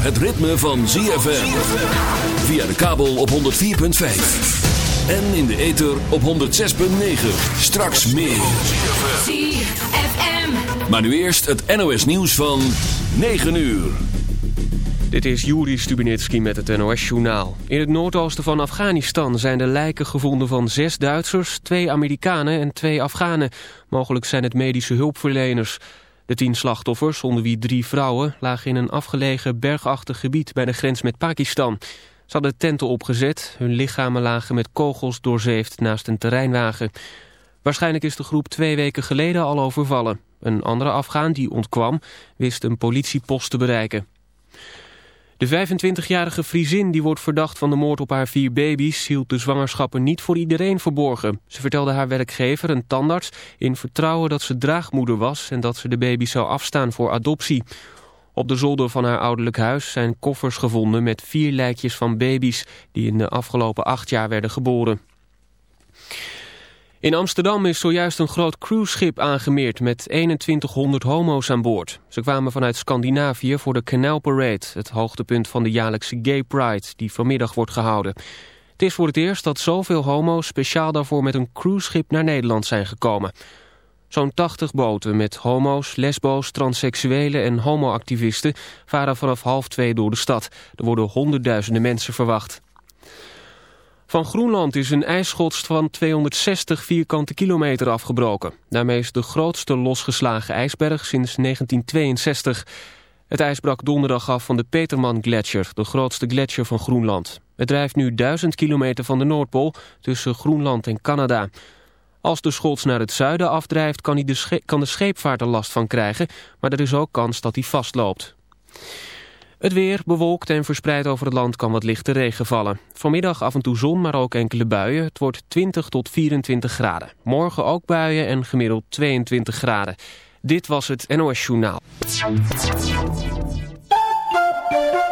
het ritme van ZFM. Via de kabel op 104.5. En in de ether op 106.9. Straks meer. ZFM. Maar nu eerst het NOS nieuws van 9 uur. Dit is Juri Stubenitski met het NOS-journaal. In het noordoosten van Afghanistan zijn de lijken gevonden van zes Duitsers, twee Amerikanen en twee Afghanen. Mogelijk zijn het medische hulpverleners. De tien slachtoffers, onder wie drie vrouwen, lagen in een afgelegen bergachtig gebied bij de grens met Pakistan. Ze hadden tenten opgezet, hun lichamen lagen met kogels doorzeefd naast een terreinwagen. Waarschijnlijk is de groep twee weken geleden al overvallen. Een andere Afghaan die ontkwam, wist een politiepost te bereiken. De 25-jarige Friesin die wordt verdacht van de moord op haar vier baby's... hield de zwangerschappen niet voor iedereen verborgen. Ze vertelde haar werkgever, een tandarts, in vertrouwen dat ze draagmoeder was... en dat ze de baby zou afstaan voor adoptie. Op de zolder van haar ouderlijk huis zijn koffers gevonden met vier lijkjes van baby's... die in de afgelopen acht jaar werden geboren. In Amsterdam is zojuist een groot cruiseschip aangemeerd met 2100 homo's aan boord. Ze kwamen vanuit Scandinavië voor de Canal Parade, het hoogtepunt van de jaarlijkse Gay Pride die vanmiddag wordt gehouden. Het is voor het eerst dat zoveel homo's speciaal daarvoor met een cruiseschip naar Nederland zijn gekomen. Zo'n 80 boten met homo's, lesbo's, transseksuelen en homoactivisten varen vanaf half twee door de stad. Er worden honderdduizenden mensen verwacht. Van Groenland is een ijsschots van 260 vierkante kilometer afgebroken. Daarmee is de grootste losgeslagen ijsberg sinds 1962. Het ijs brak donderdag af van de Peterman Gletscher, de grootste gletsjer van Groenland. Het drijft nu 1000 kilometer van de Noordpool tussen Groenland en Canada. Als de schots naar het zuiden afdrijft kan, de, kan de scheepvaart er last van krijgen, maar er is ook kans dat hij vastloopt. Het weer bewolkt en verspreid over het land kan wat lichte regen vallen. Vanmiddag af en toe zon, maar ook enkele buien. Het wordt 20 tot 24 graden. Morgen ook buien en gemiddeld 22 graden. Dit was het NOS Journaal.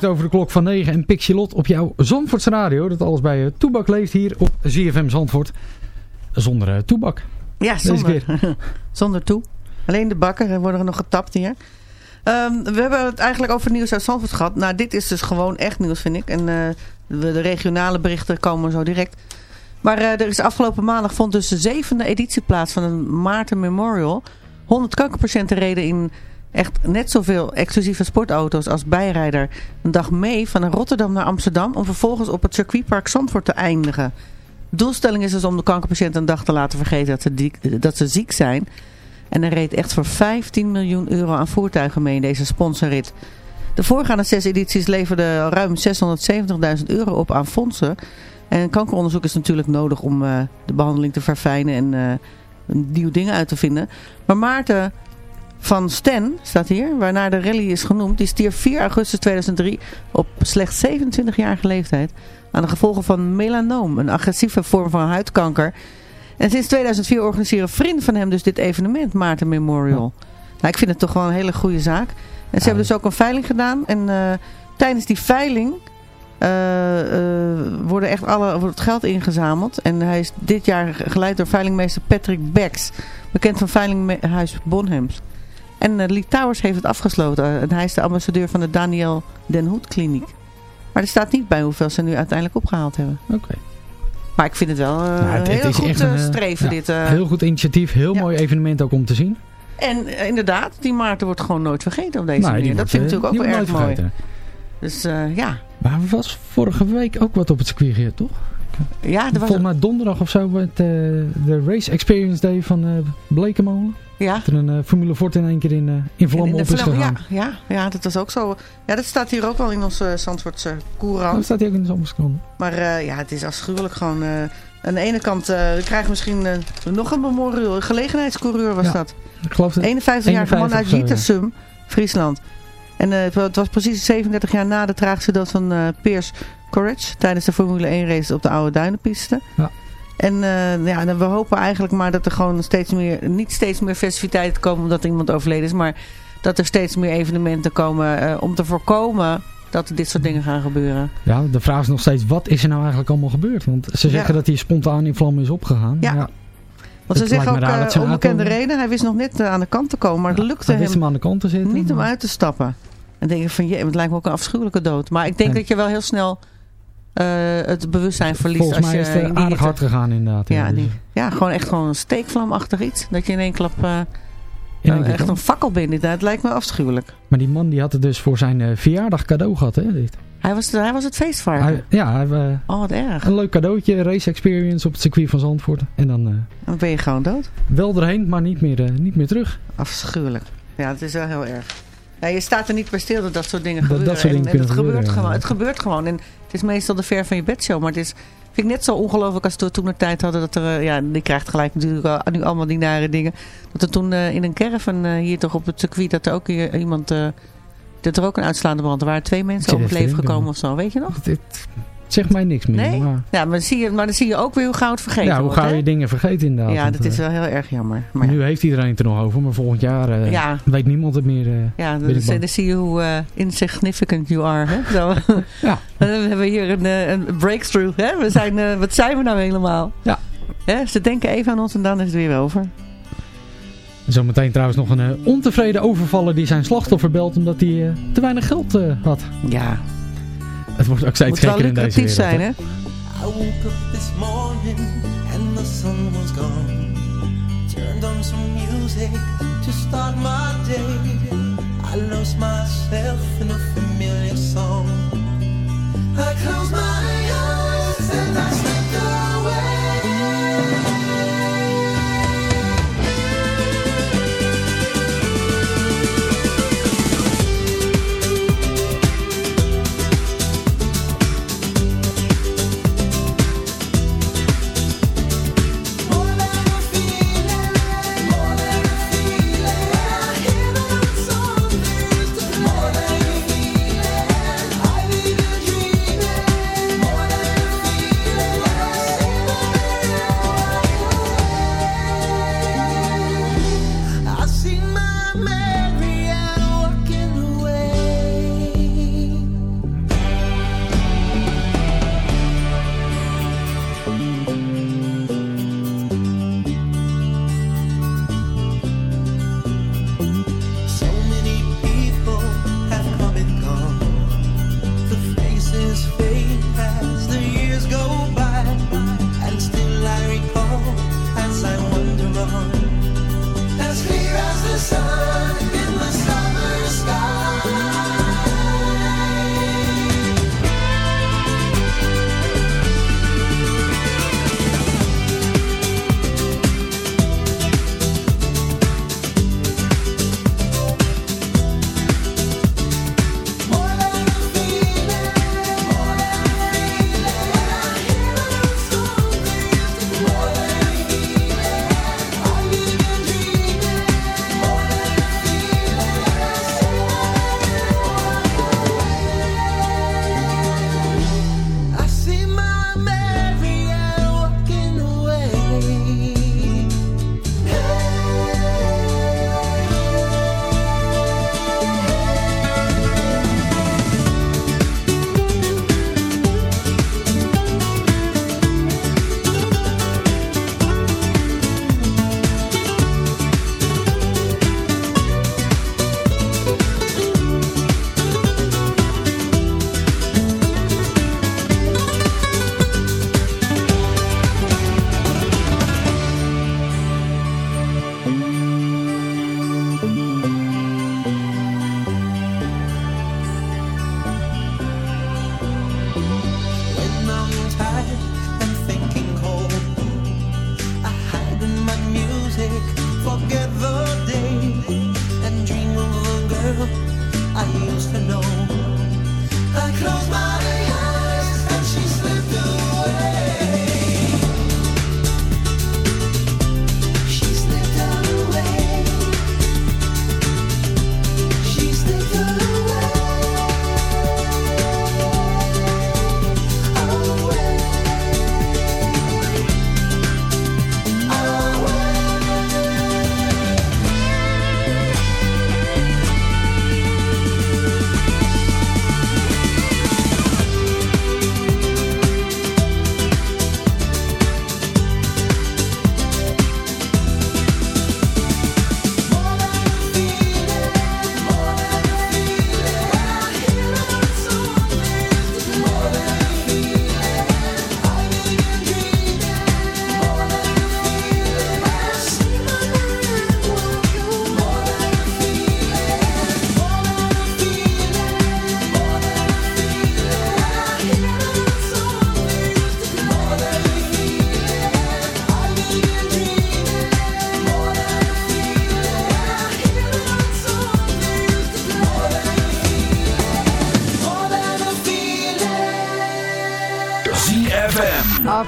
Minuten over de klok van 9 en Pixelot op jouw Zandvoortse radio. Dat alles bij uh, Toebak leeft hier op ZFM Zandvoort. Zonder uh, toebak. Ja, zonder, zonder toe. Alleen de bakker er worden er nog getapt hier. Ehm, we hebben het eigenlijk over nieuws uit Zandvoort gehad. Nou, dit is dus gewoon echt nieuws, vind ik. En eh, de, de regionale berichten komen zo direct. Maar eh, er is afgelopen maandag vond dus de zevende editie plaats van een Maarten Memorial. 100 kankerpatiënten reden in echt net zoveel exclusieve sportauto's als bijrijder een dag mee van Rotterdam naar Amsterdam om vervolgens op het circuitpark Zandvoort te eindigen. Doelstelling is dus om de kankerpatiënten een dag te laten vergeten dat ze, diek- dat ze ziek zijn. En er reed echt voor 15 miljoen euro aan voertuigen mee in deze sponsorrit. De voorgaande zes edities leverden ruim 670.000 euro op aan fondsen. En kankeronderzoek is natuurlijk nodig om eh, de behandeling te verfijnen en eh, nieuwe dingen uit te vinden. Maar Maarten van Sten, staat hier, waarnaar de rally is genoemd, die stierf 4 augustus 2003 op slechts 27-jarige leeftijd aan de gevolgen van melanoom, een agressieve vorm van huidkanker. En sinds 2004 organiseren vrienden van hem dus dit evenement, Maarten Memorial. Nou, ik vind het toch wel een hele goede zaak. En ze hebben dus ook een veiling gedaan. En eh, tijdens die veiling eh, eh, worden echt alle, wordt het geld ingezameld. En hij is dit jaar geleid door veilingmeester Patrick Becks. Bekend van Veilinghuis Bonhams. En uh, Lee Towers heeft het afgesloten. En hij is de ambassadeur van de Daniel Den Hoed Kliniek. Maar er staat niet bij hoeveel ze nu uiteindelijk opgehaald hebben. Oké. Maar ik vind het wel uh, Nou, het- heel goed eh, een, streven ja, dit. Heel goed initiatief, heel Ja. mooi evenement ook om te zien. En inderdaad, die Maarten wordt gewoon nooit vergeten op deze Nou, manier. Dat vind ik natuurlijk ook wel erg mooi. vergeten. Dus ja. Maar was vorige week ook wat op het circuit, toch? Ja, er was Volgens mij donderdag of zo met de Race Experience Day van Blekemolen. Ja. Dat er een eh, Formule Ford in één keer in, eh, in vlammen in op de is gegaan. ja, ja, ja, dat was ook zo. Ja, dat staat hier ook wel in onze uh, Zandvoortse Dat courant. staat hier ook in de Zandvoortskrant. Maar eh, ja, het is afschuwelijk gewoon. aan de ene kant, we krijgen misschien nog een memorial. Een gelegenheidscoureur was Ja. dat. Ik geloof dat 51-jarige man 51 uit of zo, ja. Jietersum, Friesland. En het wa- het was precies 37 jaar na de tragische dood van Piers Courage tijdens de Formule 1 race op de oude Duinenpiste. Ja. En eh, ja, we hopen eigenlijk maar dat er gewoon steeds meer, niet steeds meer festiviteiten komen omdat iemand overleden is, maar dat er steeds meer evenementen komen eh, om te voorkomen dat dit soort dingen gaan gebeuren. Ja, de vraag is nog steeds, wat is er nou eigenlijk allemaal gebeurd? Want ze zeggen Ja. dat hij spontaan in vlammen is opgegaan. Ja. ja Want ze zeggen ook zijn onbekende auto- reden, hij wist nog net aan de kant te komen, maar het lukte hij wist hem hem aan de kant te zitten. niet om uit te stappen. En denk ik van, je, het lijkt me ook een afschuwelijke dood. Maar ik denk En- dat je wel heel snel het bewustzijn verliest. Volgens als mij je is het eh, aardig hard gegaan inderdaad. Ja, dus- ja, gewoon echt gewoon een steekvlamachtig iets. Dat je in één klap eh, nou, echt een fakkel bent. Dit. Het lijkt me afschuwelijk. Maar die man die had het dus voor zijn eh, verjaardag cadeau gehad. Hè, dit. Hij was, hij was het feestvarken. Hij, ja, hij, eh, Oh, wat erg. een leuk cadeautje, race experience op het circuit van Zandvoort. En dan eh, Dan ben je gewoon dood. wel erheen, maar niet meer, eh, niet meer terug. Afschuwelijk. Ja, het is wel heel erg. Ja, je staat er niet bij stil dat dat soort dingen Dat- dat gebeuren. soort dingen en, en het, gebeurt gewoon, het gebeurt gewoon. En is meestal de ver van je bedshow. Maar het is, vind ik net zo ongelooflijk als we toen de tijd hadden. Dat er, eh, ja, die krijgt gelijk natuurlijk al- nu allemaal die nare dingen. Dat er toen eh, in een caravan eh, hier toch op het circuit. Dat er ook hier iemand... dat er ook een uitslaande brand. Er waren twee mensen om het even leven gekomen of zo. Weet je nog? Zeg mij niks meer. Nee? Maar... Ja, maar, zie je, maar dan zie je ook weer hoe gauw het vergeten Ja, hoe gauw je dingen vergeten inderdaad. Ja, dat is eh, wel heel erg jammer. Maar. Nu heeft iedereen het er nog over, maar volgend jaar eh, weet niemand het meer. Eh, ja, dan, zie je hoe insignificant you are. Hè? Zo. ja. Dan hebben we hier een, een breakthrough. Hè? We zijn, wat zijn we nou helemaal? Ja. Hè? Ze denken even aan ons en dan is het weer over. Zometeen trouwens nog een ontevreden overvaller die zijn slachtoffer belt omdat hij te weinig geld had. Ja, het wordt ook steeds gekker in deze wereld. zijn, hè? I woke up this morning and the sun was gone. Turned on some music to start my day. I lost myself in a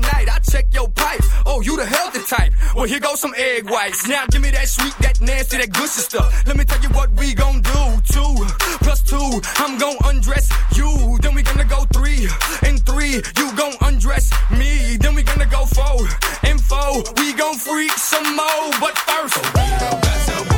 Tonight. I check your pipes. Oh, you the healthy type. Well, here goes some egg whites. Now give me that sweet, that nasty, that good stuff. Let me tell you what we gon' do. Two plus two, I'm gon' undress you. Then we gonna go three and three, you gon' undress me. Then we gonna go four and four, we gon' freak some more. But first, that's your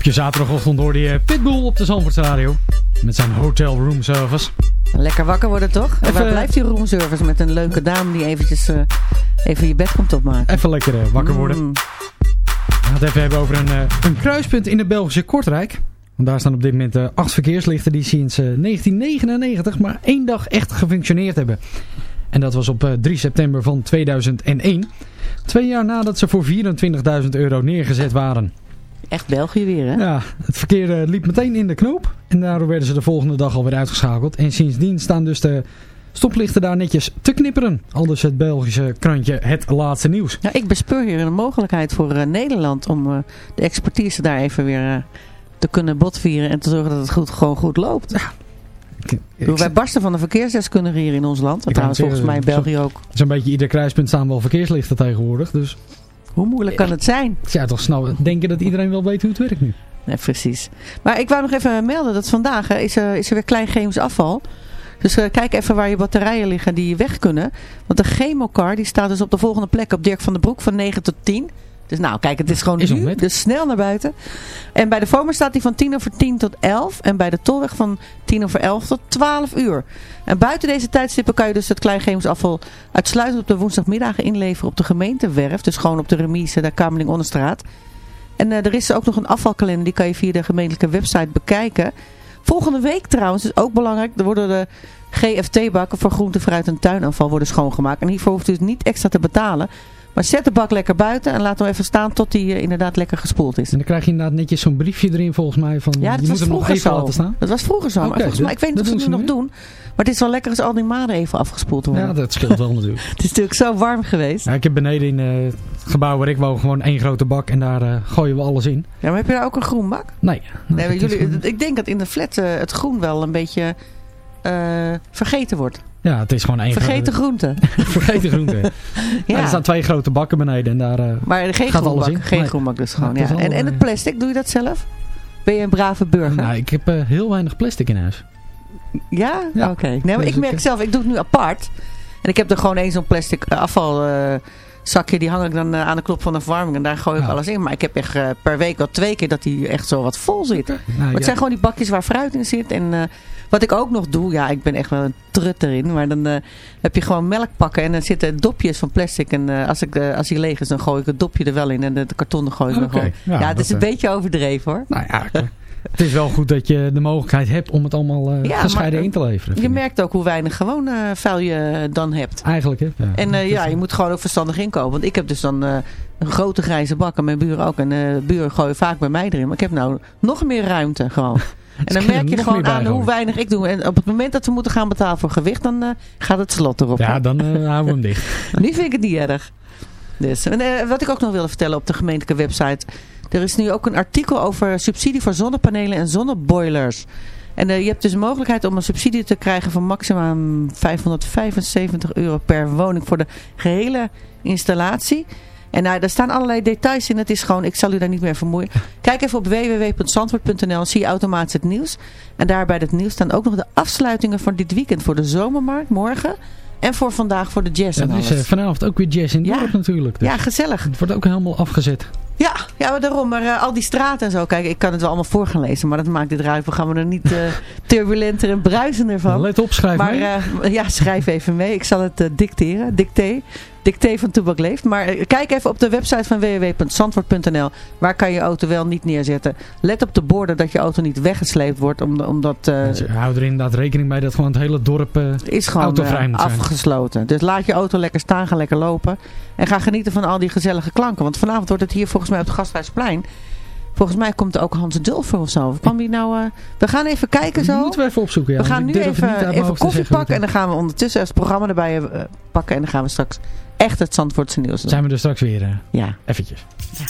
Op je zaterdagochtend hoorde je Pitbull op de Zandvoortse Radio. Met zijn hotel room service. Lekker wakker worden toch? En waar blijft die roomservice met een leuke dame die eventjes eh, even je bed komt opmaken? Even lekker eh, wakker worden. Mm. We gaan het even hebben over een, eh, een kruispunt in de Belgische Kortrijk. Want daar staan op dit moment acht verkeerslichten die sinds eh, 1999 maar één dag echt gefunctioneerd hebben. En dat was op eh, 3 september van 2001. Twee jaar nadat ze voor 24.000 euro neergezet waren. Echt België weer, hè? Ja, het verkeer eh, liep meteen in de knoop. En daardoor werden ze de volgende dag alweer uitgeschakeld. En sindsdien staan dus de stoplichten daar netjes te knipperen. Al dus het Belgische krantje Het Laatste Nieuws. Ja, ik bespeur hier een mogelijkheid voor eh, Nederland om eh, de expertise daar even weer te kunnen botvieren en te zorgen dat het goed, gewoon goed loopt. Ik bedoel, wij barsten van de verkeersdeskundige hier in ons land. En trouwens volgens mij in België ook. Zo'n beetje ieder kruispunt staan wel verkeerslichten tegenwoordig. Dus Hoe moeilijk kan het zijn? ja, toch snel denken dat iedereen wel weet hoe het werkt nu. Nee, precies. Maar ik wou nog even melden dat vandaag is, er, is er weer klein chemisch afval. Dus eh, kijk even waar je batterijen liggen die weg kunnen. Want de chemocar die staat dus op de volgende plek op Dirk van den Broek van 9 tot 10. Dus nou, kijk, het is gewoon Is nu, dus snel naar buiten. En bij de Vomer staat die van 10 over 10 tot 11. En bij de Tolweg van 10 over 11 tot 12 uur. En buiten deze tijdstippen kan je dus het klein chemisch afval uitsluitend op de woensdagmiddagen inleveren op de gemeentewerf. Dus gewoon op de remise, de Kamerling-Onderstraat. En eh, er is ook nog een afvalkalender, die kan je via de gemeentelijke website bekijken. Volgende week trouwens is ook belangrijk, er worden de GFT-bakken voor groente, fruit en tuinafval worden schoongemaakt. En hiervoor hoeft u dus niet extra te betalen. Maar zet de bak lekker buiten en laat hem even staan tot die eh, inderdaad lekker gespoeld is. En dan krijg je inderdaad netjes zo'n briefje erin volgens mij. Van, Ja, dat je was moet hem nog vroeger even zo. laten staan. Dat was vroeger zo. maar Oké, volgens mij, ik weet niet of ze het nu nog doen. Maar het is wel lekker als al die maden even afgespoeld worden. Ja, dat scheelt wel natuurlijk. Het is natuurlijk zo warm geweest. Ja, ik heb beneden in eh, het gebouw waar ik woon gewoon één grote bak. En daar eh, gooien we alles in. Ja, maar heb je daar ook een groen bak? Nee. Nee, jullie, gewoon- ik denk dat in de flat het groen wel een beetje vergeten wordt. Ja, het is gewoon één Vergeten grote... groente. Vergeten groente. ja. Er staan twee grote bakken beneden. En daar eh, Maar geen gaat alles in. geen Nee. groenbak dus gewoon. Ja, En, en het eh, plastic, doe je dat zelf? Ben je een brave burger? Nou, ik heb eh, heel weinig plastic in huis. ja? Ja. Oké. Nee, maar Dus ik merk zelf, ik doe het nu apart. En ik heb er gewoon één zo'n plastic afvalzakje. die hang ik dan aan de knop van de verwarming. En daar gooi ik Ja. alles in. Maar ik heb echt per week wel twee keer dat die echt zo wat vol zit. maar het zijn gewoon die bakjes waar fruit in zit. En wat ik ook nog doe. Ja, ik ben echt wel een trut erin. Maar dan eh, heb je gewoon melk pakken. En dan zitten dopjes van plastic. En eh, als, ik, eh, als die leeg is, dan gooi ik het dopje er wel in. En de, karton gooi ik er gewoon. Ja, Ja, het is een beetje overdreven hoor. Nou ja, het is wel goed dat je de mogelijkheid hebt om het allemaal Ja, gescheiden maar, in te leveren. Je merkt ook hoe weinig gewoon vuil je dan hebt. Eigenlijk, hè? Ja. En ja, je moet gewoon ook verstandig inkopen. Want ik heb dus dan een grote grijze bak en mijn buren ook. En buren gooien vaak bij mij erin. Maar ik heb nou nog meer ruimte gewoon. En dan merk je gewoon aan hoe weinig ik doe. En op het moment dat we moeten gaan betalen voor gewicht, dan eh, gaat het slot erop. Ja, dan eh, houden we hem dicht. Nu vind ik het niet erg. Dus, en, eh, wat ik ook nog wilde vertellen op de gemeentelijke website. Er is nu ook een artikel over subsidie voor zonnepanelen en zonneboilers. En je hebt dus de mogelijkheid om een subsidie te krijgen van maximaal 575 euro per woning voor de gehele installatie. En nou, daar staan allerlei details in. Het is gewoon, ik zal u daar niet meer vermoeien. Kijk even op www.zandvoort.nl. Zie je automatisch het nieuws. En daar bij het nieuws staan ook nog de afsluitingen van dit weekend. Voor de zomermarkt morgen. En voor vandaag voor de jazz Ja, en is eh, vanavond ook weer jazz in Ja. dorp natuurlijk. Dus Ja, gezellig. Het wordt ook helemaal afgezet. Ja, ja maar daarom. Maar eh, al die straten en zo. Kijk, ik kan het wel allemaal voor gaan lezen. Maar dat maakt dit radioprogramma er niet eh, turbulenter en bruisender van. Let op, schrijf maar, mee. eh, ja, schrijf even mee. Ik zal het eh, dicteren. Dicté. Dicté van Toebak Leeft. Maar eh, kijk even op de website van www.zandvoort.nl. Waar kan je auto wel niet neerzetten. Let op de borden dat je auto niet weggesleept wordt. om- Omdat... eh, Mensen houden er inderdaad rekening mee dat gewoon het hele dorp eh, is gewoon autovrij eh, moet zijn. afgesloten. Dus laat je auto lekker staan, ga lekker lopen. En ga genieten van al die gezellige klanken. Want vanavond wordt het hier volgens mij op het Gasthuisplein. Volgens mij komt er ook Hans Dulfer of zo. Kwam die nou... eh, we gaan even kijken zo. Moeten we even opzoeken. Ja, we gaan nu even, even koffie pakken. En dan gaan we ondertussen het programma erbij eh, pakken. En dan gaan we straks echt het Zandvoortse nieuws doen. Zijn we er straks weer. eh, Ja. Eventjes. All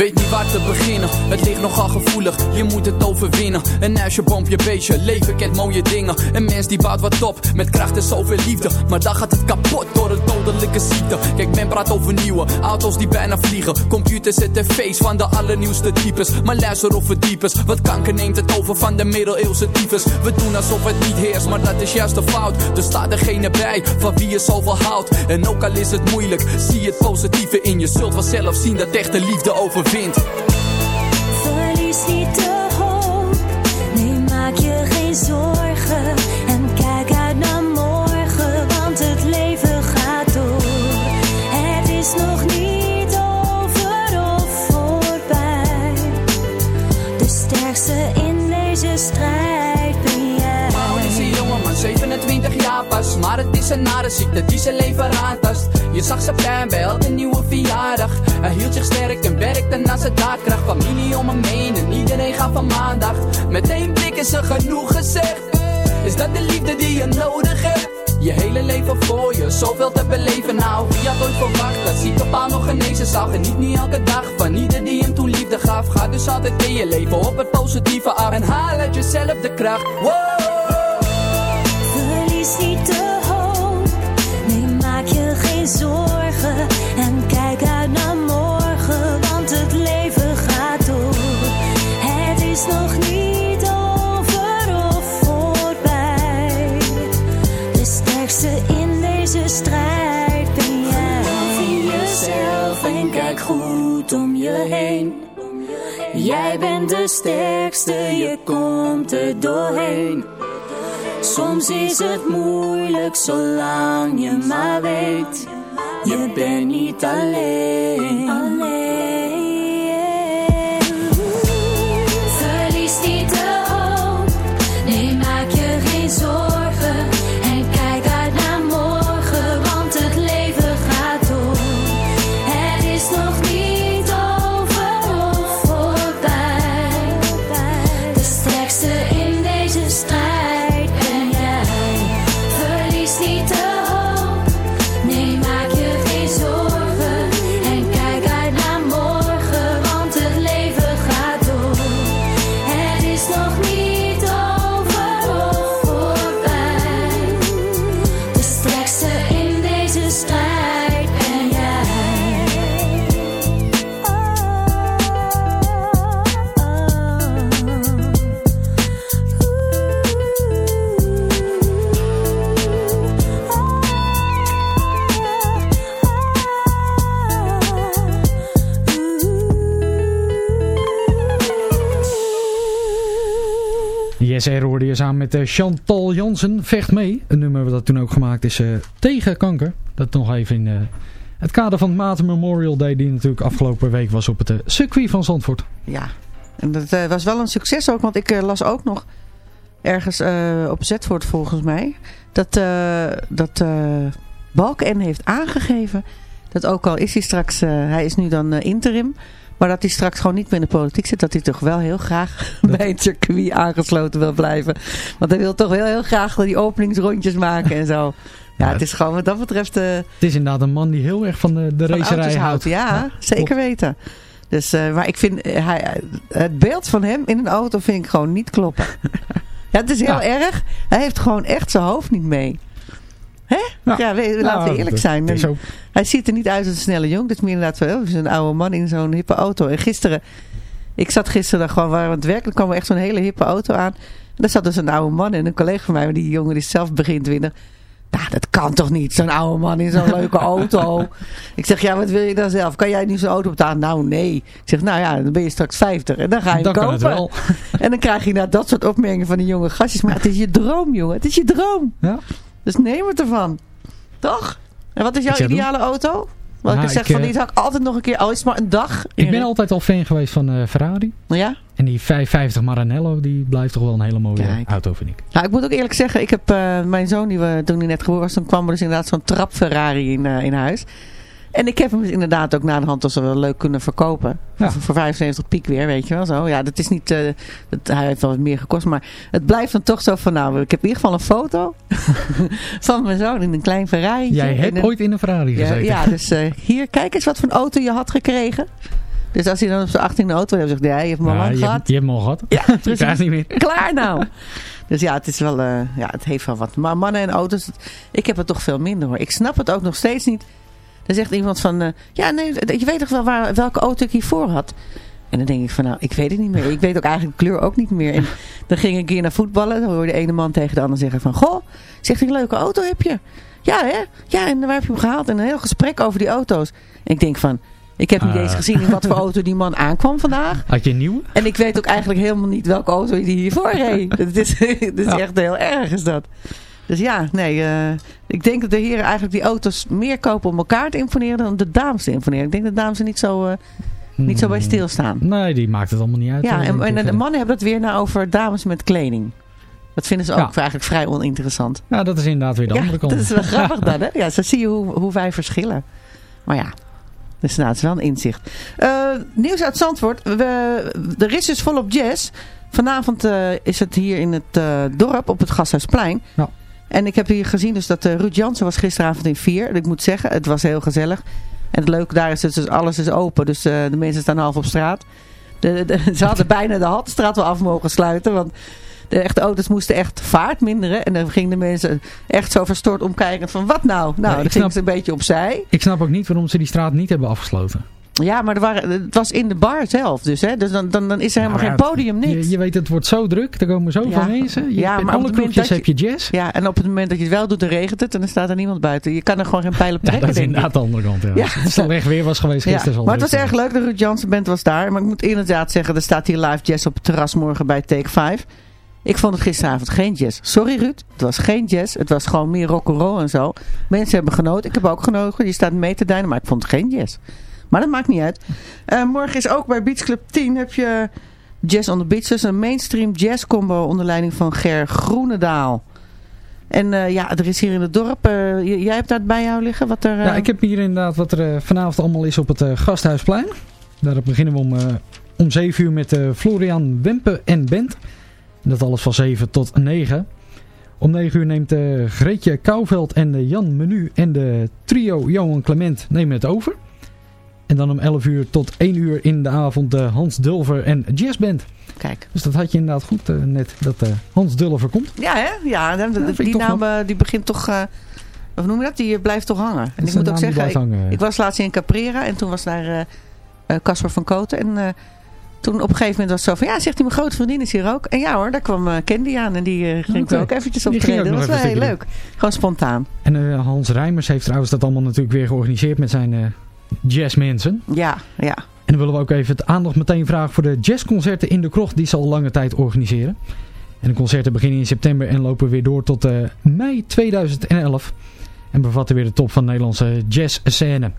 Weet niet waar te beginnen, het ligt nogal gevoelig, je moet het overwinnen. Een ijsje bomp je beestje, leven kent mooie dingen. Een mens die bouwt wat op, met kracht en zoveel liefde. Maar dan gaat het kapot door een dodelijke ziekte. Kijk, men praat over nieuwe auto's die bijna vliegen. Computers en tv's van de allernieuwste types. Maar luister of verdiepers, wat kanker neemt het over van de middeleeuwse types. We doen alsof het niet heerst, maar dat is juist de fout. Er staat degene bij, van wie je zoveel houdt. En ook al is het moeilijk, zie het positieve in. Je zult vanzelf zien dat echte liefde overwint. Verlies niet de hoop, nee maak je geen zorgen. En kijk uit naar morgen, want het leven gaat door. Het is nog niet over of voorbij. De sterkste in deze strijd ben jij. Paul is een jongeman, 27 jaar pas. Maar het is een nare ziekte die zijn leven aantast Je zag zijn pijn bij elke nieuwe verjaardag. Hij hield zich sterk en werkte naar zijn daadkracht. Familie om hem heen en iedereen gaat van maandag Met één blik is er genoeg gezegd Is dat de liefde die je nodig hebt? Je hele leven voor je, zoveel te beleven. Nou Wie had ooit verwacht dat zieke paal nog genezen zou? Geniet niet elke dag van ieder die hem toen liefde gaf. Ga dus altijd in je leven op het positieve af En haal uit jezelf de kracht. Wow. Verlies zorgen En kijk uit naar morgen, want het leven gaat door. Het is nog niet over of voorbij. De sterkste in deze strijd ben jij. Geloof in jezelf en kijk goed om je heen. Jij bent de sterkste, je komt er doorheen. Soms is het moeilijk zolang je maar weet Je bent niet samen met eh, Chantal Jansen. Vecht mee. Een nummer dat toen ook gemaakt is eh, tegen kanker. Dat nog even in eh, het kader van het Maarten Memorial Day. Die natuurlijk afgelopen week was op het circuit van Zandvoort. Ja, en dat was wel een succes ook. Want ik las ook nog ergens op Zetvoort volgens mij. Dat, eh dat eh Balken heeft aangegeven. Dat ook al is hij straks, hij is nu dan interim. Maar dat hij straks gewoon niet meer in de politiek zit. Dat hij toch wel heel graag bij het circuit aangesloten wil blijven. Want hij wil toch wel heel graag die openingsrondjes maken en zo. Ja, het is gewoon wat dat betreft... eh, Het is inderdaad een man die heel erg van de, de van racerij houdt. Ja, zeker weten. Dus, eh, maar ik vind, eh, hij, het beeld van hem in een auto vind ik gewoon niet kloppen. ja, het is heel erg. Hij heeft gewoon echt zijn hoofd niet mee. Hè? Ja, we- laten Nou, we eerlijk dat zijn. Hij ziet er niet uit als een snelle jong. Dat is meer inderdaad wel een oude man in zo'n hippe auto. En gisteren, ik zat gisteren gewoon waar we aan het werk. Er kwam er echt zo'n hele hippe auto aan. En daar zat dus een oude man en een collega van mij. Maar die jongen die is zelf begint 20. Nou, dat kan toch niet, zo'n oude man in zo'n leuke auto. Ik zeg, ja, wat wil je dan zelf? Kan jij nu zo'n auto betalen? Nou, nee. Ik zeg, nou ja, dan ben je straks 50 en dan ga je Dan kan kopen. het wel. En dan krijg je nou dat soort opmerkingen van die jonge gastjes. Maar het is je droom, jongen. Het is je droom. Ja. Dus neem het ervan. Toch? En wat is jouw zeg ideale auto? Wat Nou, ik zeg ik, van, eh, die zou ik altijd nog een keer, al is maar een dag. Ik ben altijd al fan geweest van eh, Ferrari. Ja? En die 550 Maranello, die blijft toch wel een hele mooie auto, vind ik. Nou, ik moet ook eerlijk zeggen, ik heb eh, mijn zoon, die we, toen hij net geboren was, toen kwam er dus inderdaad zo'n trap Ferrari in, eh, in huis. En ik heb hem dus inderdaad ook na de hand als we wel leuk kunnen verkopen. Voor, voor 75 piek weer, weet je wel zo. Ja, dat is niet, eh, dat, hij heeft wel wat meer gekost, maar het blijft dan toch zo van, nou, ik heb in ieder geval een foto van mijn zoon in een klein Ferrari. Jij hebt ooit in een Ferrari gezeten. ja, dus eh, hier, kijk eens wat voor een auto je had gekregen. Dus als hij dan op zijn 18e auto heeft, zegt hij, ja, je hebt hem al Ja, lang je, gehad. hebt, je hebt hem al gehad. Ja, precies. niet meer. Klaar nou. Dus ja, het is wel, eh, ja, het heeft wel wat. Maar mannen en auto's, ik heb het toch veel minder hoor. Ik snap het ook nog steeds niet. Dan zegt iemand van, eh, ja nee, je weet toch wel waar, welke auto ik hiervoor had? En dan denk ik van, nou, ik weet het niet meer. Ik weet ook eigenlijk de kleur ook niet meer. En dan ging ik een keer naar voetballen. Dan hoorde de ene man tegen de ander zeggen van, goh, zegt een leuke auto heb je. Ja hè? Ja, en waar heb je hem gehaald? En een heel gesprek over die auto's. En ik denk van, ik heb niet Ah. eens gezien in wat voor auto die man aankwam vandaag. Had je een nieuwe? En ik weet ook eigenlijk helemaal niet welke auto die hiervoor reed. Het is, het is Ja. echt heel erg is dat. Dus ja, nee, eh, ik denk dat de heren eigenlijk die auto's meer kopen om elkaar te imponeren dan om de dames te imponeren. Ik denk dat de dames er niet zo, eh, niet zo bij stilstaan. Nee, die maakt het allemaal niet uit. Ja, en, de mannen hebben het weer nou over dames met kleding. Dat vinden ze ook Ja. eigenlijk vrij oninteressant. Ja, dat is inderdaad weer de Ja, andere kant. dat is wel grappig dan, hè? Ja, zo zie je hoe, hoe wij verschillen. Maar ja, dus nou, het is wel een inzicht. Eh, nieuws uit Zandvoort. We, er is dus volop jazz. Vanavond is het hier in het dorp op het Gasthuisplein. Ja. En ik heb hier gezien dus dat eh Ruud Jansen was gisteravond in vier. En ik moet zeggen, het was heel gezellig. En het leuke daar is dat dus alles is open. Dus eh, de mensen staan half op straat. De, de- ze hadden bijna de Haltestraat wel af mogen sluiten. Want de echte auto's moesten echt vaart minderen. En dan gingen de mensen echt zo verstoord omkijken van wat nou? Nou, ik dan snap- ze een beetje opzij. Ik snap ook niet waarom ze die straat niet hebben afgesloten. Ja, maar er waren, het was in de bar zelf. Dus, hè, dus dan, dan, dan is er helemaal geen ja, podium, niks. Je, je weet, het wordt zo druk. Er komen zoveel Ja. mensen. Je Ja, maar op alle kroegjes dat heb je jazz. Ja, en op het moment dat je het wel doet, dan regent het. En dan staat er niemand buiten. Je kan er gewoon geen pijl op Ja, trekken, dat is inderdaad de andere kant. Ja. Ja. Als het slecht weer was geweest Ja, gisteren. maar het was erg leuk. De Ruud Jansen band was daar. Maar ik moet inderdaad zeggen, er staat hier live jazz op het terras morgen bij Take 5. Ik vond het gisteravond geen jazz. Sorry Ruud, het was geen jazz. Het was gewoon meer rock'n'roll en zo. Mensen hebben genoten. Ik heb ook genoten. Die staat mee te dijnen, maar ik vond het geen jazz. Maar dat maakt niet uit. Eh, morgen is ook bij Beach Club 10 heb je Jazz on the Beach. Dus een mainstream jazz combo onder leiding van Ger Groenendaal. En eh, ja, er is hier in het dorp, eh, jij hebt dat bij jou liggen? Wat er, Ja, ik heb hier inderdaad wat er vanavond allemaal is op het Gasthuisplein. Daar beginnen we om, om 7 uur met Florian Wempe en Bent. Dat alles van 7 tot 9. Om 9 uur neemt Greetje Kouwveld en Jan Menu en de trio Johan Clement nemen het over. En dan om 11 uur tot 1 uur in de avond de Hans Dulver en Jazzband. Kijk. Dus dat had je inderdaad goed eh, net, dat eh, Hans Dulver komt. Ja, hè? Ja, de- de- die naam eh, die begint toch... eh of noem je dat? Die eh, blijft toch hangen. En ik moet ook zeggen, ik, hangen. ik was laatst in Caprera en toen was daar eh, eh, Casper van Koten. En eh, toen op een gegeven moment was het zo van... Ja, zegt hij, mijn grote vriendin is hier ook. En ja hoor, daar kwam eh, Candy aan en die eh, ging ook eventjes op Die ging treden. ook Dat was wel heel leuk. Gewoon spontaan. En eh, Hans Rijmers heeft trouwens dat allemaal natuurlijk weer georganiseerd met zijn eh, jazzmensen. Ja, ja. En dan willen we ook even het aandacht meteen vragen voor de jazzconcerten in de krocht die ze al lange tijd organiseren. En de concerten beginnen in september en lopen weer door tot eh, mei 2011. En bevatten weer de top van de Nederlandse jazzscène.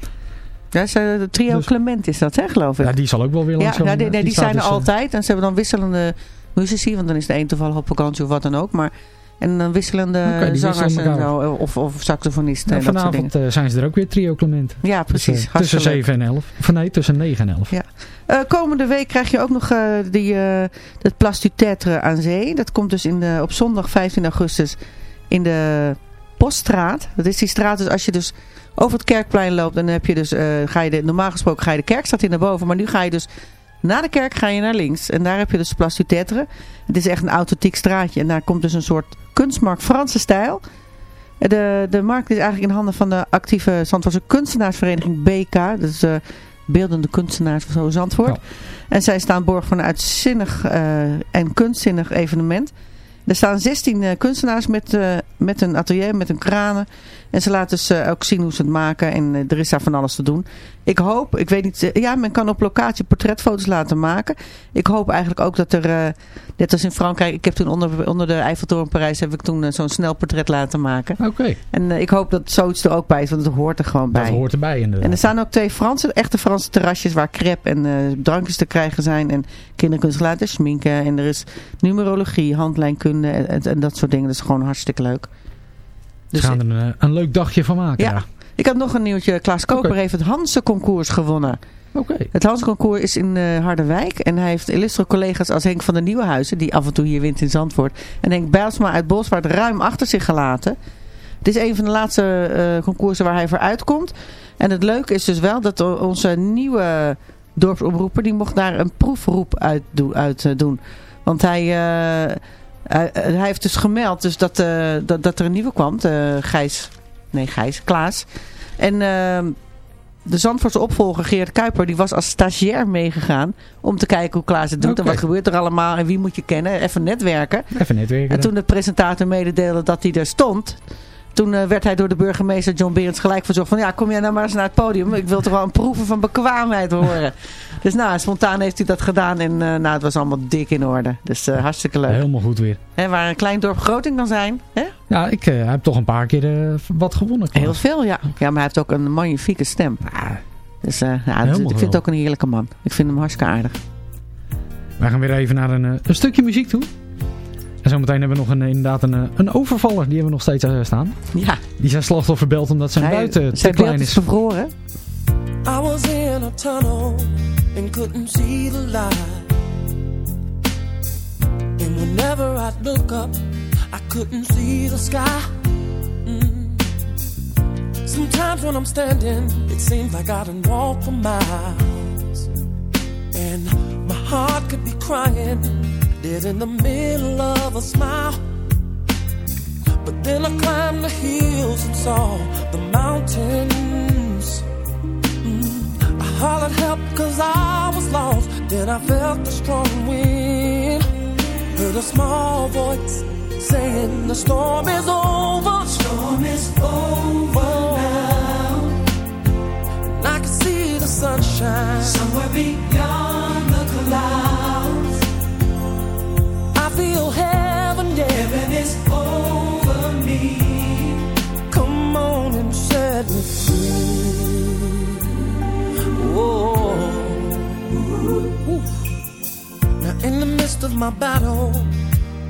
Ja, de trio Dus- Clement is dat, hè, geloof ik. Ja, die zal ook wel weer Ja, langskomen. ja, die, nee, die, staat zijn er dus, eh, altijd. En ze hebben dan wisselende muzici. Want dan is de een toevallig op vakantie of wat dan ook. Maar, en dan wisselende Oké, die zangers en zo. Of, of saxofonisten en dat soort dingen. vanavond eh, zijn ze er ook weer, Trio Clement. Ja, Dus, precies. eh, tussen Hartstikke leuk. 7 en 11. Of nee, tussen 9 en 11. Ja. Eh, komende week krijg je ook nog eh, die, eh, het Place du Tetre aan zee. Dat komt dus in de, op zondag 15 augustus in de Poststraat. Dat is die straat dus als je dus over het kerkplein loopt. Dan heb je dus, eh, ga je de, normaal gesproken ga je de kerkstraat in naar boven. Maar nu ga je dus na de kerk ga je naar links. En daar heb je dus Place du Tetre. Het is echt een authentiek straatje. En daar komt dus een soort kunstmarkt Franse stijl. De, de markt is eigenlijk in handen van de actieve Zandvoortse kunstenaarsvereniging BK. Dat is eh, beeldende kunstenaars van zo Zandvoort. En zij staan borg voor een uitzinnig eh, en kunstzinnig evenement. Er staan 16 eh, kunstenaars met, eh, met een atelier, met een kranen. En ze laten dus eh, ook zien hoe ze het maken. En eh, er is daar van alles te doen. Ik hoop, ik weet niet, eh, ja men kan op locatie portretfoto's laten maken. Ik hoop eigenlijk ook dat er, net als in Frankrijk, ik heb toen onder, onder de Eiffeltoren in Parijs, heb ik toen zo'n snel portret laten maken. Oké. En ik hoop dat zoiets er ook bij is, want het hoort er gewoon bij. Dat hoort erbij inderdaad. En er staan ook twee Franse, echte Franse terrasjes waar crepe en drankjes te krijgen zijn. En kinderen kunnen zich laten schminken. En er is numerologie, handlijnkunde en dat soort dingen. Dat is gewoon hartstikke leuk. Ze gaan er een, eh, een leuk dagje van maken. Ja. Ik had nog een nieuwtje. Klaas Koper heeft het Hansen concours gewonnen. Oké. Het Hansen concours is in eh, Harderwijk. En hij heeft illustre collega's als Henk van der Nieuwenhuizen. Die af en toe hier wint in Zandvoort. En Henk Bijlsma uit Boswaard ruim achter zich gelaten. Het is een van de laatste eh concoursen waar hij voor uitkomt. En het leuke is dus wel dat onze nieuwe dorpsomroeper, die mocht daar een proefroep uit, doen- uit doen. Want hij, hij, hij heeft dus gemeld dus dat, eh, dat, dat er een nieuwe kwam. eh, Gijs, nee Gijs, Klaas. En ehm, de Zandvoortse opvolger Geert Kuiper, die was als stagiair meegegaan. Om te kijken hoe Klaas het doet en wat gebeurt er allemaal en wie moet je kennen. Even netwerken. Even netwerken. En toen de presentator mededeelde dat hij er stond... Toen eh, werd hij door de burgemeester John Berends gelijk verzocht van... Ja, kom jij nou maar eens naar het podium. Ik wil toch wel een proeven van bekwaamheid horen. dus nou, spontaan heeft hij dat gedaan. En eh, nou, het was allemaal dik in orde. Dus eh, hartstikke leuk. Helemaal goed weer. Hè, waar een klein dorp groting kan zijn. Hè? Ja, ik heb toch een paar keer wat gewonnen. Heel veel, ja. Ja, maar hij heeft ook een magnifieke stem. Dus eh, ja, ik vind het ook een heerlijke man. Ik vind hem hartstikke aardig. Wij gaan weer even naar een, een stukje muziek toe. En zometeen hebben we nog een, inderdaad een, eh, een overvaller. Die hebben we nog steeds eh, staan. Ja. Die zijn slachtoffer belt omdat zijn buiten te zijn beeld klein is is. bevroren. I was in a tunnel and couldn't see the light. And whenever I'd look up, I couldn't see the sky. Mm. Sometimes when I'm standing, it seems like I done walk for miles. And my heart could be crying, dead in the middle of a smile. But then I climbed the hills and saw the mountains. Mm. I hollered help cause I was lost. Then I felt the strong wind. Heard a small voice saying the storm is over. Storm is over now. And I can see the sunshine somewhere beyond the clouds. Feel heaven, yeah. Heaven is over me. Come on and set me free. Whoa. Now in the midst of my battle,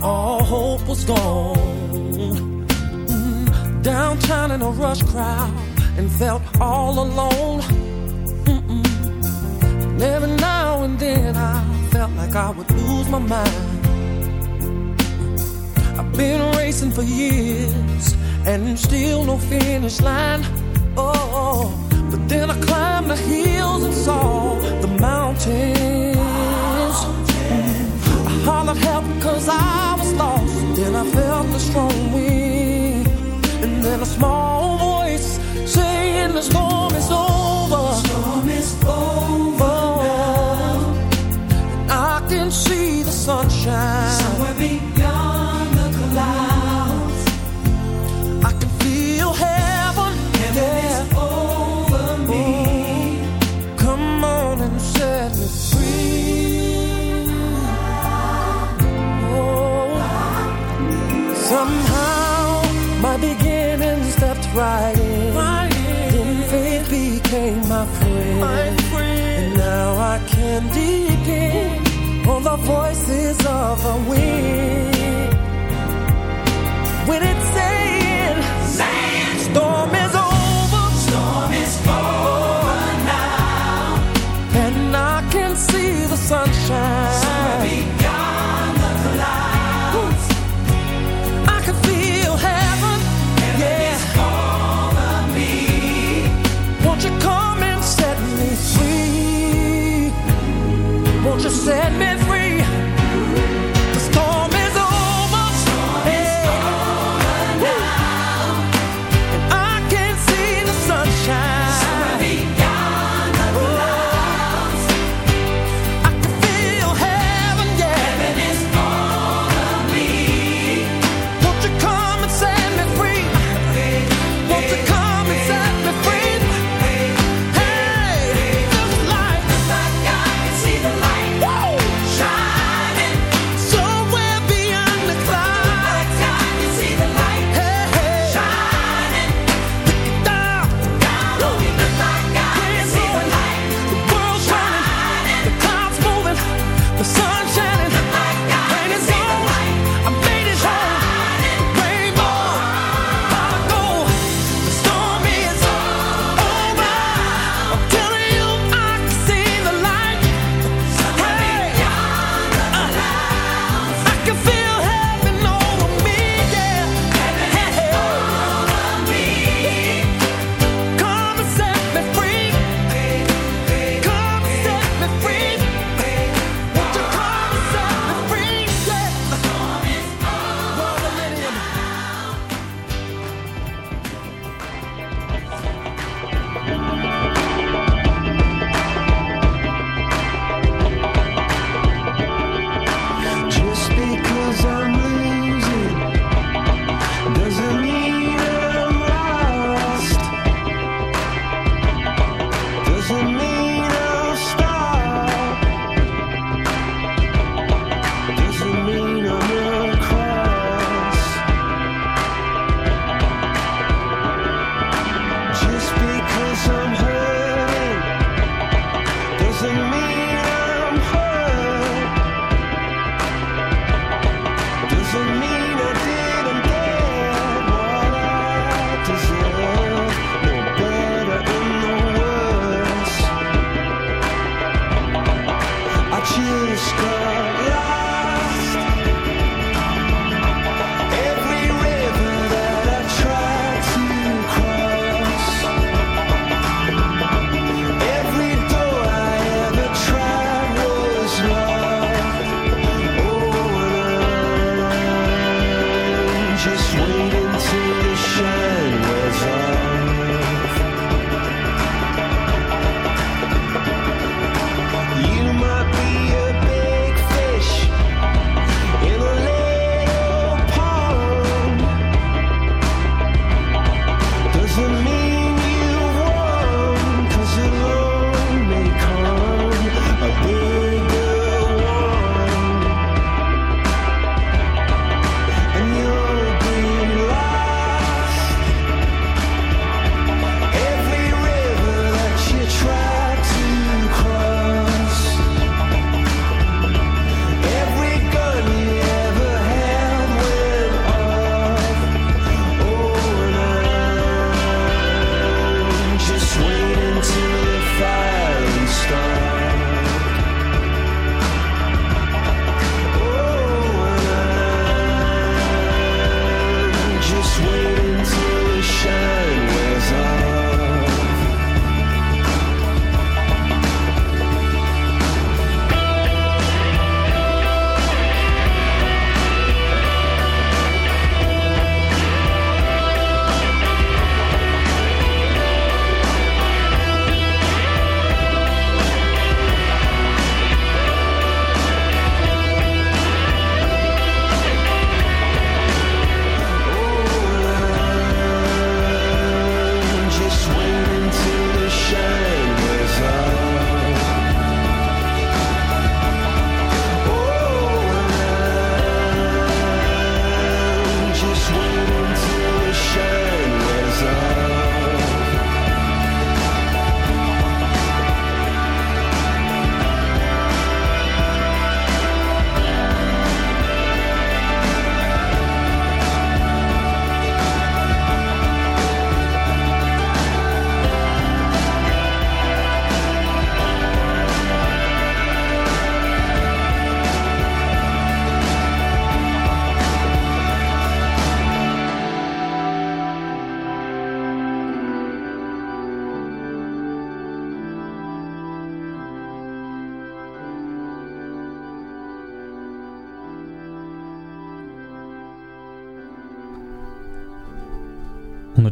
all hope was gone. Mm, Downtown in a rush crowd and felt all alone. And every now and then I felt like I would lose my mind. Been racing for years and still no finish line. Oh, but then I climbed the hills and saw the mountains. I hollered help cause I was lost. Then I felt the strong wind. And then a small voice saying the storm is over. The Storm is over. And I can see the sunshine. Right in. Then faith became my friend. And now I can depend on the voices of the wind. When it's saying, storm is over. Storm is over now. And I can see the sunshine. Set me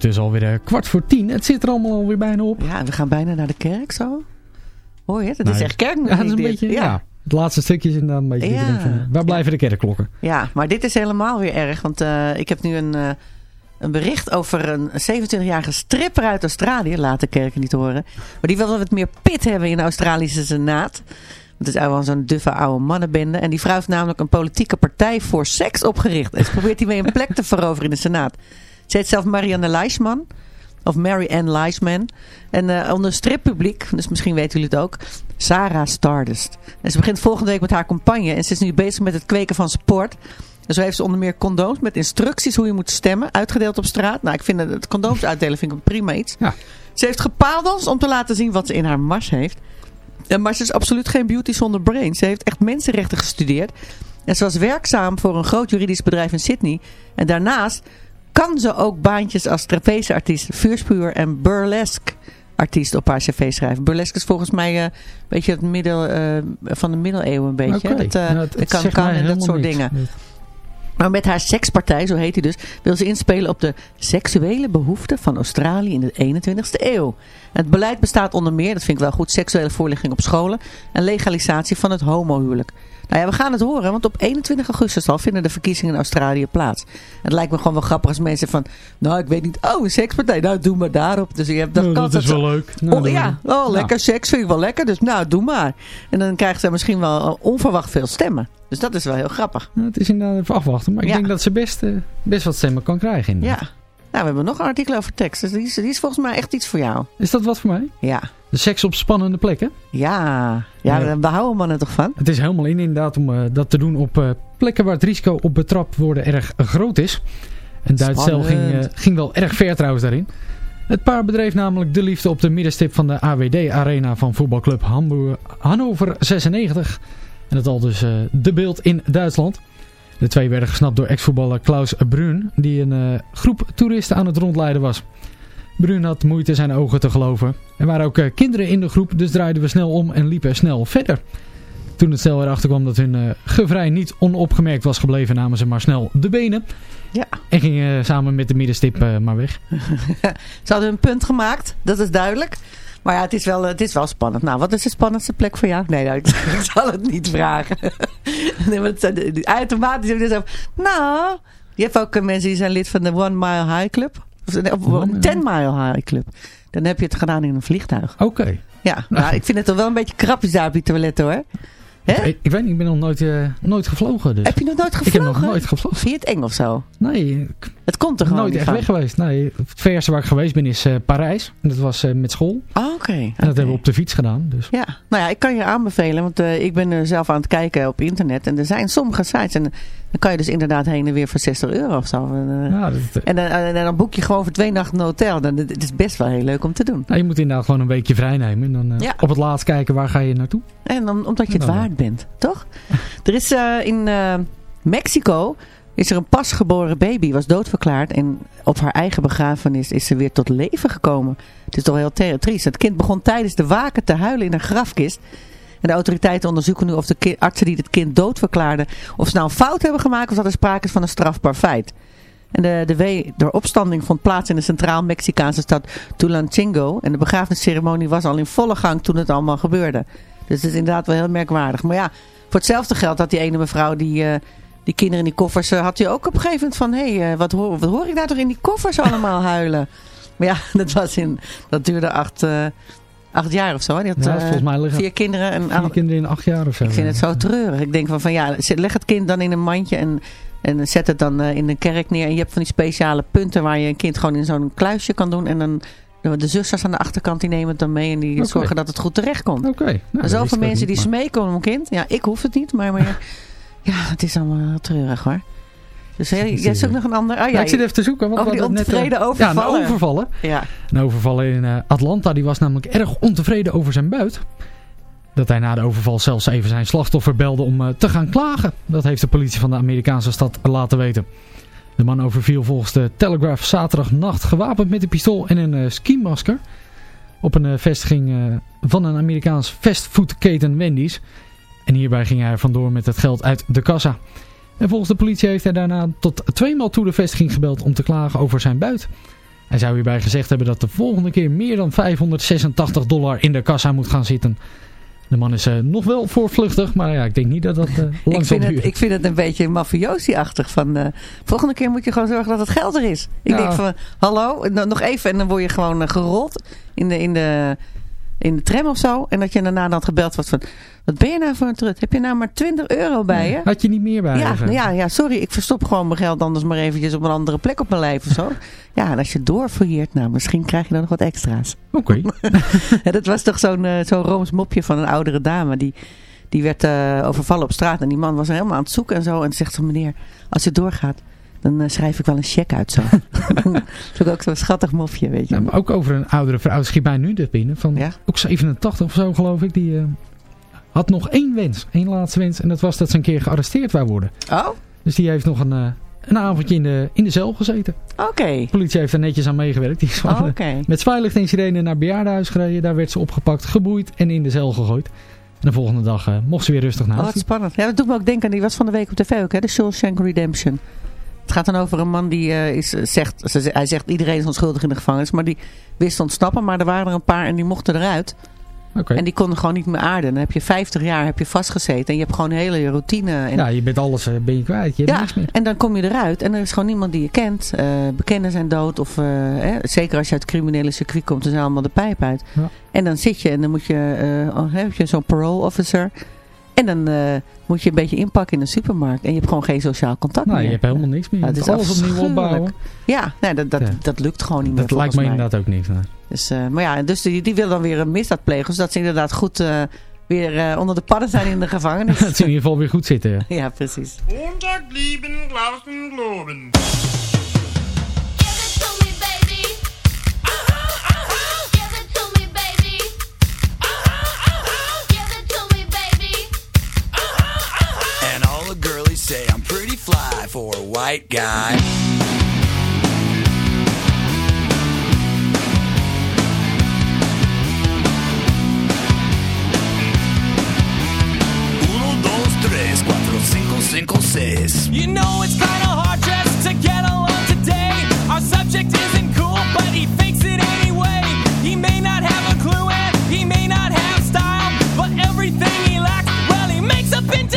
Ondertussen alweer eh, kwart voor tien. Het zit er allemaal alweer bijna op. Ja, we gaan bijna naar de kerk zo. Hoor je het? Het Nou, is echt kerkmuziek Ja, dat is een beetje, ja. Het laatste stukje is inderdaad een beetje... dat je Ja. van, waar blijven de kerkklokken? Ja, maar dit is helemaal weer erg. Want eh, ik heb nu een, eh, een bericht over een 27-jarige stripper uit Australië. Laat de kerken niet horen. Maar die wil wel wat meer pit hebben in de Australische Senaat. Het is eigenlijk wel zo'n duffe oude mannenbende. En die vrouw heeft namelijk een politieke partij voor seks opgericht. En ze probeert hiermee een plek te veroveren in de Senaat. Ze heet zelf Marianne Leisman. Of Mary Ann Leisman. En eh, onder strippubliek, dus misschien weten jullie het ook, Sarah Stardust. En ze begint volgende week met haar campagne. En ze is nu bezig met het kweken van sport. En zo heeft ze onder meer condooms met instructies hoe je moet stemmen. Uitgedeeld op straat. Nou, ik vind het, het condooms uitdelen vind ik een prima iets. Ze heeft gepaaldels om te laten zien wat ze in haar mars heeft. En maar ze is absoluut geen beauty zonder brain. Ze heeft echt mensenrechten gestudeerd. En ze was werkzaam voor een groot juridisch bedrijf in Sydney. En daarnaast kan ze ook baantjes als trapezeartiest, vuurspuur en burlesque artiest op haar cv schrijven. Burlesque is volgens mij eh, een beetje het middel, eh, van de middeleeuwen een beetje. Oké. Dat, eh, het- het kan kan en dat soort dingen. Maar met haar sekspartij, zo heet hij dus, wil ze inspelen op de seksuele behoeften van Australië in de 21ste eeuw. Het beleid bestaat onder meer, dat vind ik wel goed, seksuele voorlichting op scholen en legalisatie van het homohuwelijk. Nou ja, we gaan het horen, want op 21 augustus al vinden de verkiezingen in Australië plaats. Het lijkt me gewoon wel grappig als mensen van, nou ik weet niet, oh een sekspartij, nou doe maar daarop. Dus je hebt Nou, kans dat is wel leuk. Nou, oh dan- ja, oh Nou. lekker seks vind ik wel lekker, dus nou doe maar. En dan krijgen ze misschien wel eh, onverwacht veel stemmen. Dus dat is wel heel grappig. Nou, het is inderdaad even afwachten. Maar ik Ja. denk dat ze best, eh, best wat stemmen kan krijgen. inderdaad. Ja. Nou, we hebben nog een artikel over tekst. Dus die is, die is volgens mij echt iets voor jou. Is dat wat voor mij? Ja. De seks op spannende plekken? Ja, ja Nee. daar behouden mannen toch van? Het is helemaal in inderdaad om eh, dat te doen op eh, plekken waar het risico op betrapt worden erg groot is. En Duits stel ging, eh, ging wel erg ver trouwens daarin. Het paar bedreef namelijk de liefde op de middenstip van de AWD-arena van voetbalclub Hamburg, Hannover 96. En dat al dus de beeld in Duitsland. De twee werden gesnapt door ex-voetballer Klaus Brun, die een eh, groep toeristen aan het rondleiden was. Brun had moeite zijn ogen te geloven. Er waren ook eh, kinderen in de groep, dus draaiden we snel om en liepen snel verder. Toen het stel erachter kwam dat hun eh gevrij niet onopgemerkt was gebleven, namen ze maar snel de benen. Ja. En gingen eh, samen met de middenstip eh, maar weg. Ze hadden een punt gemaakt, dat is duidelijk. Maar ja, het is wel, het is wel spannend. Nou, wat is de spannendste plek voor jou? Nee, nou, ik, zal het niet vragen. nee, maar het automatisch Nou, je hebt ook mensen die zijn lid van de One Mile High Club. Of, nee, of One Mile- 10 Mile High Club. Dan heb je het gedaan in een vliegtuig. Oké. Ja, nou, ik vind het toch wel een beetje krapjes daar op die toiletten hoor. Ik, ik weet niet, ik ben nog nooit, eh, nooit gevlogen. Dus. Heb je nog nooit Ik heb gevlogen? nog nooit gevlogen. Vind je het eng of zo? Nee, Het komt er gewoon nooit echt van. weg geweest. Nee, het verste waar ik geweest ben is eh, Parijs. En dat was eh, met school. Ah, Oké. En dat hebben we op de fiets gedaan. Dus. Ja, nou ja, ik kan je aanbevelen, want ik ben zelf aan het kijken op internet. En er zijn sommige sites en dan kan je dus inderdaad heen en weer voor 60 euro of zo. En, eh, Ja, dat, en, dan- en dan boek je gewoon voor twee nachten een hotel. Dan, het is best wel heel leuk om te doen. nou, je moet inderdaad gewoon een weekje vrij nemen. En dan eh, Ja. op het laatst kijken waar ga je naartoe. En dan, omdat je het waard bent, toch? Er is eh, in eh, Mexico is er een pasgeboren baby, was doodverklaard. En op haar eigen begrafenis is ze weer tot leven gekomen. Het is toch heel triest. Het kind begon tijdens de waken te huilen in een grafkist. En de autoriteiten onderzoeken nu of de artsen die het kind doodverklaarden... of ze nou een fout hebben gemaakt of dat er sprake is van een strafbaar feit. En de, de, de opstanding vond plaats in de centraal-Mexicaanse stad Tulancingo. En de begrafenisceremonie was al in volle gang toen het allemaal gebeurde. Dus het is inderdaad wel heel merkwaardig. Maar ja, voor hetzelfde geld had die ene mevrouw die, eh, die kinderen in die koffers... eh, had hij ook op een gegeven moment van... Hé, hey, eh, wat, hoor, wat hoor ik daar toch in die koffers allemaal huilen? Maar ja, dat, was in, dat duurde acht, acht jaar of zo. hè. Die had Ja, eh, volgens mij vier kinderen. En, vier kinderen in acht jaar of zo. ik vind het zo treurig. Ik denk van, van ja, leg het kind dan in een mandje en, en zet het dan eh, in een kerk neer. En je hebt van die speciale punten waar je een kind gewoon in zo'n kluisje kan doen. En dan de, de zusters aan de achterkant die nemen het dan mee en die zorgen dat het goed terecht komt. Oké. Nou, er dat zijn zoveel mensen die maar- smeken om een kind. Ja, ik hoef het niet, maar, maar ja, het is allemaal treurig hoor. Dus hey, jij zoekt nog een ander. Oh, Ja, ja, ik zit even te zoeken. Want over we die net, ontevreden eh, overvallen. Ja, een overvallen. Ja. Een overvaller in eh, Atlanta, die was namelijk erg ontevreden over zijn buit. Dat hij na de overval zelfs even zijn slachtoffer belde om eh, te gaan klagen. Dat heeft de politie van de Amerikaanse stad laten weten. De man overviel volgens de Telegraph zaterdagnacht gewapend met een pistool en een eh, skimasker. Op een eh, vestiging eh, van een Amerikaans fastfoodketen Wendy's. En hierbij ging hij vandoor met het geld uit de kassa. En volgens de politie heeft hij daarna tot tweemaal toe de vestiging gebeld om te klagen over zijn buit. Hij zou hierbij gezegd hebben dat de volgende keer meer dan 586 dollar in de kassa moet gaan zitten. De man is eh, nog wel voorvluchtig, maar ja, ik denk niet dat dat eh, lang Ik zal vind, het, duren. ik vind het een beetje mafiosi-achtig. Van, eh, volgende keer moet je gewoon zorgen dat het geld er is. Ik Ja. denk van, hallo, no- nog even en dan word je gewoon gerold in de, in, de, in de tram of zo. En dat je daarna dan gebeld wordt van, wat ben je nou voor een trut? Heb je nou maar 20 euro bij je? Had je niet meer bij Ja, nou ja, ja, sorry, ik verstop gewoon mijn geld anders maar eventjes op een andere plek op mijn lijf of zo. Ja, en als je doorfouilleert, nou, misschien krijg je dan nog wat extra's. Oké. Dat was toch zo'n eh, zo'n Rooms mopje van een oudere dame. Die, die werd eh, overvallen op straat. En die man was helemaal aan het zoeken en zo. En zegt ze, meneer, als u doorgaat, dan eh, schrijf ik wel een cheque uit zo. dat is ook zo'n schattig mopje, weet je. Ja, maar ook over een oudere vrouw schiet mij nu dus binnen. Van ook 87 of zo geloof ik. Die eh, had nog één wens. één laatste wens. En dat was dat ze een keer gearresteerd wou worden. Oh? Dus die heeft nog een, eh, een avondje in de, in de cel gezeten. Oké. De politie heeft er netjes aan meegewerkt. Die is Oh, oké. met zwaailicht en sirene naar bejaardenhuis gereden. Daar werd ze opgepakt, geboeid en in de cel gegooid. En de volgende dag mocht ze weer rustig naar Oh, wat spannend. Ja, dat doet me ook denken aan, die was van de week op tv ook, hè? de Shawshank Redemption. Het gaat dan over een man die eh, is, zegt, ze- hij zegt iedereen is onschuldig in de gevangenis, maar die wist ontsnappen, maar er waren er een paar en die mochten eruit. En die konden gewoon niet meer aarden. Dan heb je 50 jaar heb je vastgezeten en je hebt gewoon hele routine. En, Ja, je bent alles eh, ben je kwijt. Je hebt ja, niks meer. en dan kom je eruit en er is gewoon niemand die je kent. Eh bekenden zijn dood. Of, eh, eh, zeker als je uit het criminele circuit komt, dan zijn allemaal de pijp uit. Ja. En dan zit je en dan moet je, eh, oh, heb je zo'n parole officer. En dan eh, moet je een beetje inpakken in de supermarkt. En je hebt gewoon geen sociaal contact Nou, meer. je hebt helemaal niks meer. Ja, het is alles opnieuw opbouwen. Ja, nee, dat, dat, Ja. dat lukt gewoon niet meer Dat lijkt me mij. inderdaad ook niks. nee. Dus, eh, maar ja, dus die, die wil dan weer een misdaad plegen. Zodat ze inderdaad goed eh, weer eh, onder de padden zijn in de gevangenis. Dat ze in ieder geval weer goed zitten. ja. ja, precies. Montag lieben, glauben, globen. Fly for a white guy. Uno, dos, tres, cuatro, cinco, cinco, seis. You know it's kinda hard just to get along today. Our subject isn't cool, but he fakes it anyway. He may not have a clue and he may not have style, but everything he lacks, well, he makes up in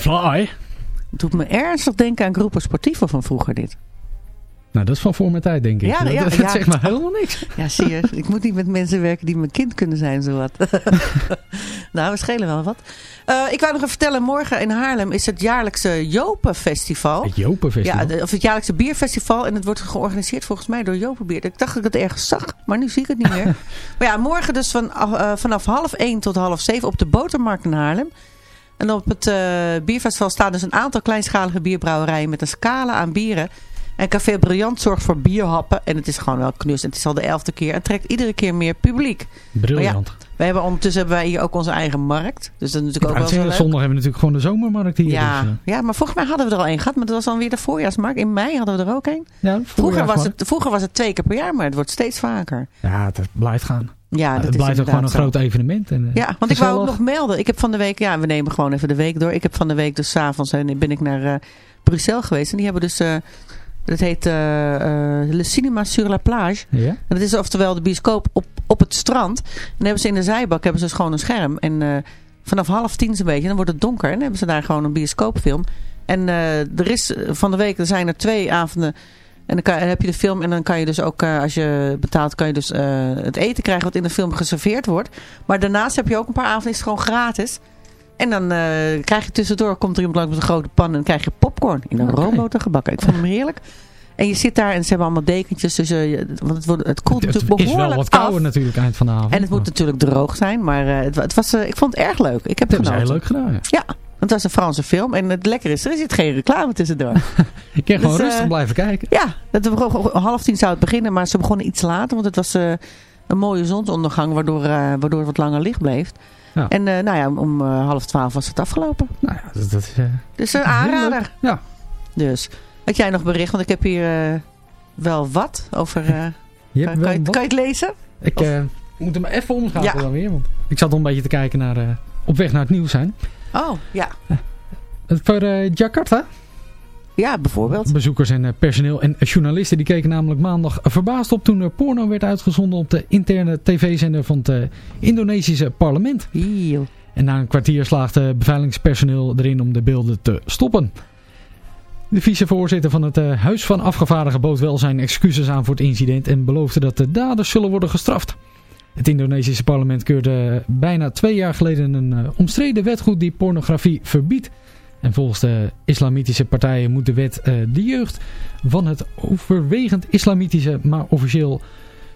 Fly. Het doet me ernstig denken aan groepen sportieven van vroeger dit. Nou, dat is van voor mijn tijd, denk ik. Ja, dat ja, dat ja. zegt maar helemaal niks. Ja, zie je. Ik moet niet met mensen werken die mijn kind kunnen zijn, zowat. nou, we schelen wel wat. Eh, ik wou nog even vertellen, morgen in Haarlem is het jaarlijkse Jopenfestival. Het Jopenfestival. Ja, de- of het jaarlijkse bierfestival. En het wordt georganiseerd volgens mij door Jopenbier. Ik dacht dat ik het ergens zag, maar nu zie ik het niet meer. maar ja, morgen dus van, eh, vanaf half 1 tot half 7 op de Botermarkt in Haarlem. En op het eh, bierfestival staan dus een aantal kleinschalige bierbrouwerijen met een scala aan bieren. En Café Briljant zorgt voor bierhappen. En het is gewoon wel knus. En het is al de elfde keer. En trekt iedere keer meer publiek. Briljant. Ja, wij hebben ondertussen hebben wij hier ook onze eigen markt. Dus dat is natuurlijk ook wel. Zondag hebben we natuurlijk gewoon de zomermarkt hier. Ja, dus, eh, ja, maar volgens mij hadden we er al één gehad. Maar dat was dan weer de voorjaarsmarkt. In mei hadden we er ook één. ja, Vroeger was, het, vroeger was het twee keer per jaar, maar het wordt steeds vaker. Ja, het blijft gaan. Ja, dat het is blijft ook gewoon een groot evenement. En, eh, Ja, want ik wou ook nog melden. Ik heb van de week, ja, we nemen gewoon even de week door. Ik heb van de week dus s'avonds en ben ik naar eh Bruxelles geweest. En die hebben dus, eh dat heet eh, eh, Le Cinema sur la Plage. Ja? En dat is oftewel de bioscoop op, op het strand. En dan hebben ze in de zijbak hebben ze dus gewoon een scherm. En eh, vanaf half tien zo'n beetje, dan wordt het donker. En dan hebben ze daar gewoon een bioscoopfilm. En eh, er is eh, van de week, er zijn er twee avonden. En dan, kan, dan heb je de film en dan kan je dus ook, eh, als je betaalt, kan je dus eh, het eten krijgen wat in de film geserveerd wordt. Maar daarnaast heb je ook een paar avonden, is het gewoon gratis. En dan eh, krijg je tussendoor, komt er iemand langs met een grote pan en dan krijg je popcorn in een Oké. roomboter gebakken. Ik vond hem heerlijk. En je zit daar en ze hebben allemaal dekentjes. Dus, je- want het, wordt, het koelt Het natuurlijk is wel behoorlijk wat kouder af. natuurlijk eind van de avond. En het moet natuurlijk droog zijn. Maar het, het was, ik vond het erg leuk. Ik heb Dat genoten. heel leuk gedaan. Ja. Ja, want het was een Franse film. En het lekker is, er zit geen reclame tussendoor. Je kan gewoon Dus, eh, rustig blijven kijken. Ja, het, om half tien zou het beginnen, maar ze begonnen iets later. Want het was eh, een mooie zonsondergang, waardoor, eh, waardoor het wat langer licht bleef. Ja. En nou ja, om, half twaalf was het afgelopen. Nou ja, dat, dat is... Dus een aanrader. Ja. Dus, had jij nog bericht? Want ik heb hier wel wat over... Je kan, wel kan, je, wat. kan je het lezen? Ik moet hem even omschakelen Ja. dan weer. Want ik zat al een beetje te kijken naar... op weg naar het nieuws zijn. Oh, ja. Eh, Voor eh, Jakarta. Ja, bijvoorbeeld. Bezoekers en eh, personeel en journalisten die keken namelijk maandag verbaasd op toen er porno werd uitgezonden op de interne tv-zender van het Indonesische parlement. En na een kwartier slaagde beveiligingspersoneel erin om de beelden te stoppen. De vicevoorzitter van het Huis van Afgevaardigden bood wel zijn excuses aan voor het incident en beloofde dat de daders zullen worden gestraft. Het Indonesische parlement keurde bijna twee jaar geleden een eh, omstreden wetgoed die pornografie verbiedt. En volgens de islamitische partijen moet de wet eh, de jeugd van het overwegend islamitische, maar officieel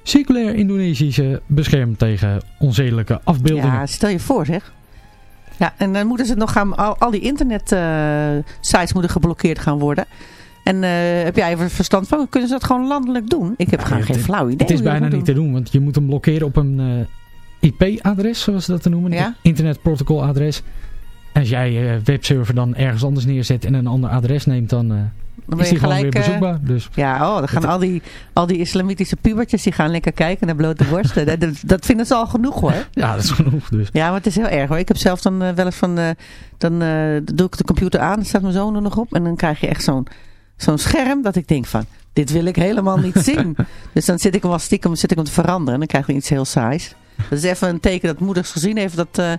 seculair Indonesische beschermen tegen onzedelijke afbeeldingen. Ja, stel je voor zeg. Ja, en dan moeten ze nog gaan, al, die internet eh, sites moeten geblokkeerd gaan worden. En eh, heb jij even verstand van? Kunnen ze dat gewoon landelijk doen? Ik heb gewoon geen flauw idee. Het is bijna niet te doen, want je moet hem blokkeren op een eh, IP-adres, zoals ze dat te noemen. Ja. Een internetprotocoladres. En als jij je webserver dan ergens anders neerzet en een ander adres neemt, dan, eh, is je die gewoon gelijk, weer eh, bezoekbaar. Dus Ja, oh, dan gaan al die, al die islamitische pubertjes die gaan lekker kijken naar blote borsten. dat, dat- vinden ze al genoeg hoor. ja, dat is genoeg. Dus. Ja, maar het is heel erg hoor. Ik heb zelf dan eh, wel eens van, eh, dan eh, doe ik de computer aan, dan staat mijn zoon er nog op. En dan krijg je echt zo'n zo'n scherm dat ik denk van, dit wil ik helemaal niet zien. dus dan zit ik hem wel stiekem zit ik hem te veranderen en dan krijg je iets heel saais. Dat is even een teken dat moeders gezien heeft dat, eh,